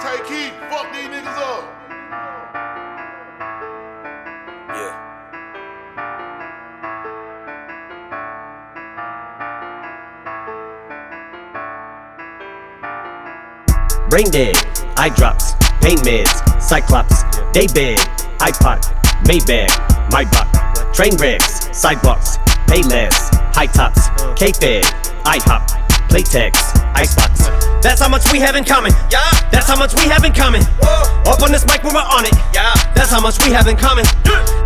Take heat, fuck these niggas up. Yeah. Brain dead, eye drops, pain meds, cyclops, day bed, iPod, Maybach, my buck, train wrecks, sidewalks, pay less, high tops, K-Fed, IHOP, Playtex, Icebox. That's how much we have in common. Yeah. That's how much we have in common. Whoa. Up on this mic when we're on it. Yeah. That's how much we have in common.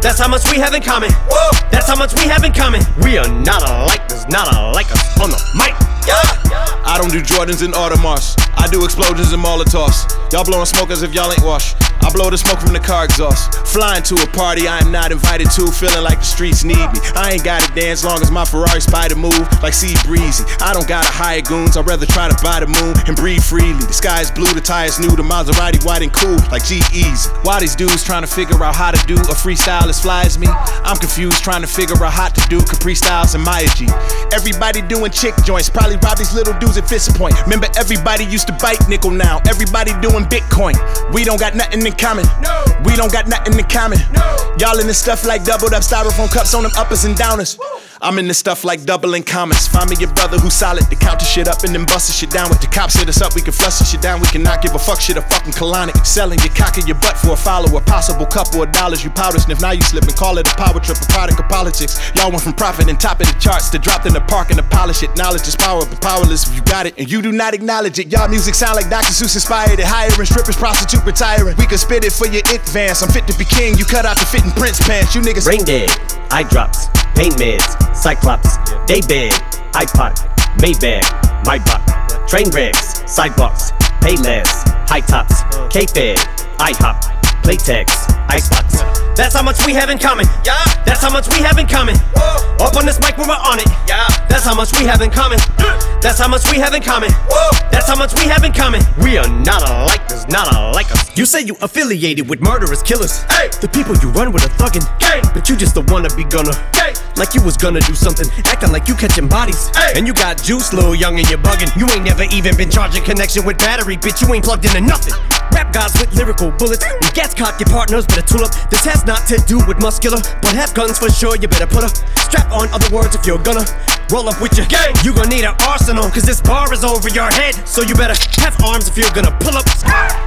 That's how much we have in common. Whoa. That's how much we have in common. We are not alike, there's not alike us on the mic. I don't do Jordans and Audemars. I do explosions and Molotovs. Y'all blowing smoke as if y'all ain't washed. I blow the smoke from the car exhaust. Flying to a party I am not invited to, feeling like the streets need me. I ain't gotta dance long as my Ferrari spider move like C-Breezy. I don't gotta hire goons, I'd rather try to buy the moon and breathe freely. The sky is blue, the tires new, the Maserati white and cool like G Easy. Why these dudes trying to figure out how to do a freestyle as fly as me? I'm confused trying to figure out how to do Capri Styles and Maya G. Everybody doing chick joints, probably rob these little dudes at Fist Point. Remember, everybody used to bite nickel now. Everybody doing Bitcoin. We don't got nothing in common. No. We don't got nothing in common. No. Y'all in this stuff like doubled up styrofoam cups on them uppers and downers. I'm in this stuff like doubling commas. Find me your brother who's solid to count the shit up and then bust the shit down. With the cops hit us up, we can flush shit down. We cannot give a fuck shit a fucking colonic. Selling your cock in your butt for a follower. Possible couple of dollars you powder sniff. Now you slip and call it a power trip, a product of politics. Y'all went from profit and top of the charts to dropped in the park and to polish it. Knowledge is power, but powerless if you got it and you do not acknowledge it. Y'all music sound like Dr. Seuss inspired it. Hiring strippers, prostitute retiring. We can spit it for your advance. I'm fit to be king. You cut out the fitting Prince pants. You niggas. Brain dead, eye drops, pain meds, cyclops, Daybed, iPod, Maybach, my buck, train wrecks, sidewalks, pay less, high tops, K-Fed, IHOP, Playtex, Icebox. That's how much we have in common. Yeah. That's how much we have in common. Whoa. On this mic when we're on it. Yeah. That's how much we have in common. That's how much we have in common. Whoa. That's how much we have in common. We are not alike, there's not alike us. You say you affiliated with murderous killers. Hey. The people you run with are thuggin'. Gang. But you just the wannabe gunner. Gang. Like you was gonna do something, acting like you catching bodies. Hey. And you got juice, little young, and you're bugging. You ain't never even been charging connection with battery, bitch. You ain't plugged into nothing. Rap guys with lyrical bullets. When gas cock, your partners better tool up. This has not to do with muscular, but have guns for sure. You better put a strap on. Other words, if you're gonna roll up with your gang, you gonna need an arsenal. Cause this bar is over your head. So you better have arms if you're gonna pull up.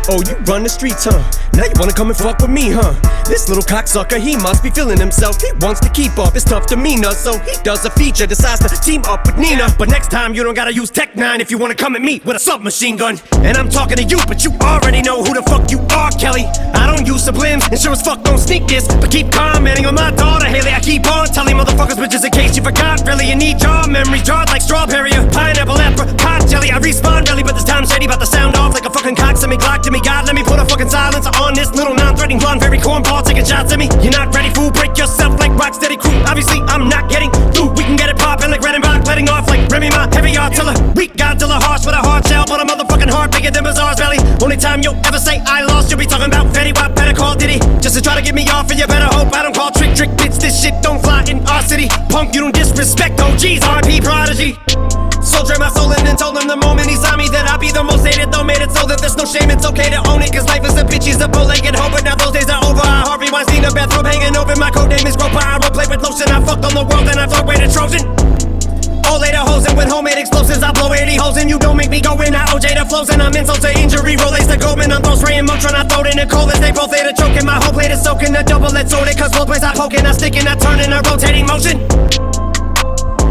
Oh, you run the streets, huh? Now you wanna come and fuck with me, huh? This little cocksucker, he must be feeling himself. He wants to keep up his tough demeanor, so he does a feature, decides to team up with Nina. But next time, you don't gotta use Tech N9ne if you wanna come at me with a submachine gun. And I'm talking to you, but you already know who the fuck you are, Kelly. I don't use sublims, and sure as fuck don't sneak this. But keep commenting on my daughter, Hailie. I keep on telling motherfuckers, bitches, in case you forgot, really. You need your memory, jarred like strawberry or pineapple, apricot jelly. I respawn really, but this time shady, about to sound off like a fucking cock. Send me Glock to me, God, let me put a fucking silencer on this little non-threatening blonde, very cornball, taking shots at me. You're not ready, fool. Break yourself like Rocksteady crew. Obviously, I'm not getting through. We can get it poppin' like Redenbach, letting off like Remy Ma, heavy artiller. Weak Godzilla, harsh with a hard time you'll ever say I lost, you'll be talking about Fetty Wap, better call Diddy. Just to try to get me off, and you better hope I don't call Trick-Trick bitch. This shit don't fly in our city. Punk, you don't disrespect OGs, RP Prodigy. Soldier my soul in and told him the moment he saw me that I'd be the most hated. Though made it so that there's no shame, it's okay to own it. Cause life is a bitch, he's a bow-legged hoe. But now those days are over. I Harvey Weinstein, a bathrobe hanging over. My code name is Groper. I role play with lotion. I fucked on the world and I thought rated Trojan. All later hoes with explosives, I blow 80 holes and you don't make me go in. I OJ the flows and I'm insult to injury. Rolex the Goldman, I'm throw spraying Motron. I throw it in the cold as they both later choking. My whole plate is soaking. The double let's it cause both ways I poking. I stick and I turn in a rotating motion.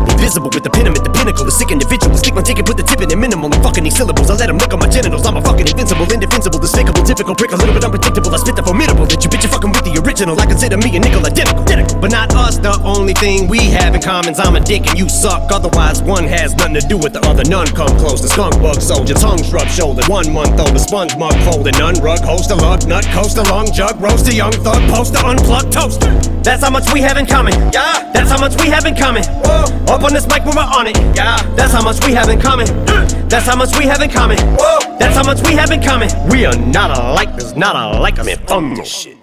Invisible with the pin, I'm at the pinnacle. A sick individual. Stick my ticket, put the tip in it minimal. And fucking these syllables. I let them look on my genitals. I'm a fucking invincible, indefensible, despicable, difficult prick. A little bit unpredictable. I spit the formidable. That you bitch are fucking with the original. I consider me a nickel identical, identical. But not us. The only thing we have in common is I'm a dick and you suck. Otherwise, one has nothing to do with the other. None come close. The skunk bug soldier, tongue shrub shoulder. One month old, the sponge mug folded. None rug, host a lug, nut, coast a long jug, roast a young thug, poster, unplugged toaster. That's how much we have in common. Yeah. That's how much we have in common. Whoa. Up on this mic when we're on it. Yeah. That's how much we have in common. Mm. That's how much we have in common. Whoa. That's how much we have in common. We are not alike, there's not alike us. Man, fuck this shit.